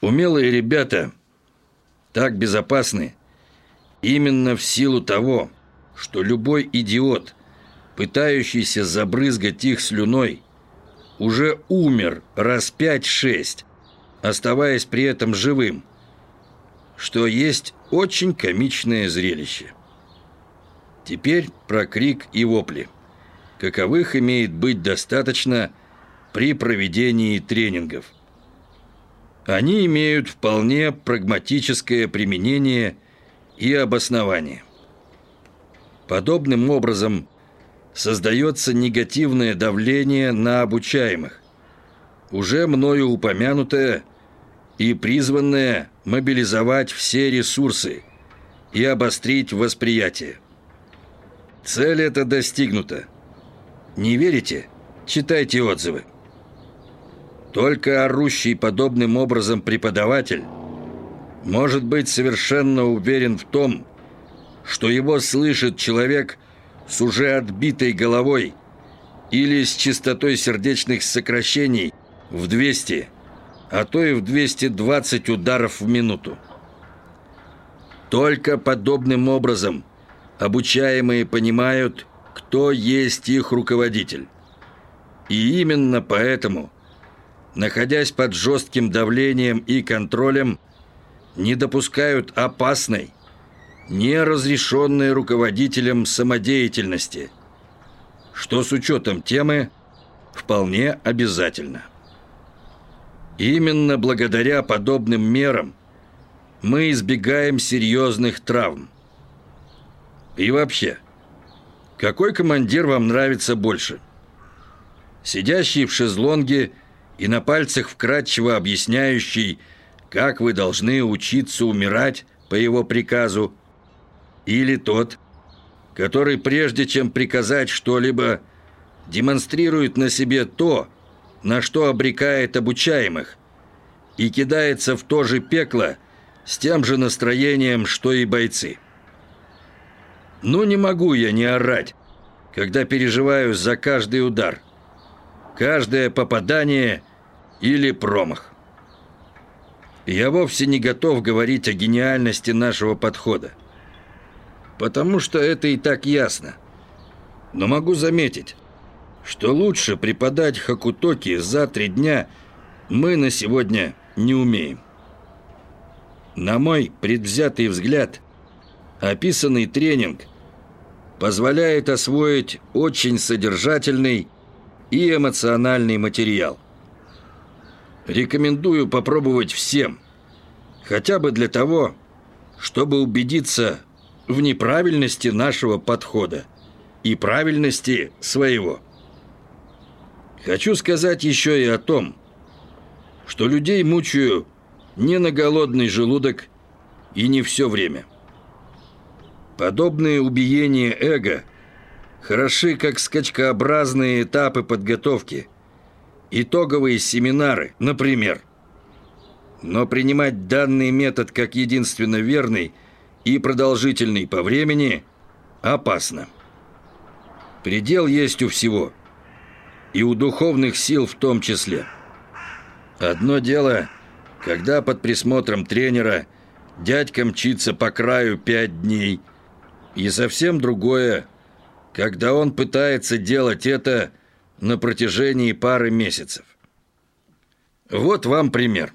Умелые ребята так безопасны именно в силу того, что любой идиот, пытающийся забрызгать их слюной, уже умер раз пять-шесть, оставаясь при этом живым, что есть очень комичное зрелище. Теперь про крик и вопли. Каковых имеет быть достаточно при проведении тренингов. Они имеют вполне прагматическое применение и обоснование. Подобным образом создается негативное давление на обучаемых, уже мною упомянутое и призванное мобилизовать все ресурсы и обострить восприятие. Цель эта достигнута. Не верите? Читайте отзывы. Только орущий подобным образом преподаватель может быть совершенно уверен в том, что его слышит человек с уже отбитой головой или с частотой сердечных сокращений в 200, а то и в 220 ударов в минуту. Только подобным образом обучаемые понимают, кто есть их руководитель. И именно поэтому, находясь под жестким давлением и контролем, не допускают опасной, не разрешенной руководителем самодеятельности, что с учетом темы вполне обязательно. Именно благодаря подобным мерам мы избегаем серьезных травм. И вообще, какой командир вам нравится больше? Сидящий в шезлонге и на пальцах вкратчиво объясняющий, как вы должны учиться умирать по его приказу, или тот, который прежде чем приказать что-либо, демонстрирует на себе то, на что обрекает обучаемых, и кидается в то же пекло с тем же настроением, что и бойцы. Ну не могу я не орать, когда переживаю за каждый удар, каждое попадание или промах. Я вовсе не готов говорить о гениальности нашего подхода, потому что это и так ясно. Но могу заметить, что лучше преподать Хакутоки за три дня мы на сегодня не умеем. На мой предвзятый взгляд, описанный тренинг позволяет освоить очень содержательный и эмоциональный материал. Рекомендую попробовать всем, хотя бы для того, чтобы убедиться в неправильности нашего подхода и правильности своего. Хочу сказать еще и о том, что людей мучаю не на голодный желудок и не все время. Подобные убиения эго хороши как скачкообразные этапы подготовки, итоговые семинары, например. Но принимать данный метод как единственно верный и продолжительный по времени опасно. Предел есть у всего, и у духовных сил в том числе. Одно дело, когда под присмотром тренера дядька мчится по краю пять дней – и совсем другое, когда он пытается делать это на протяжении пары месяцев. Вот вам пример.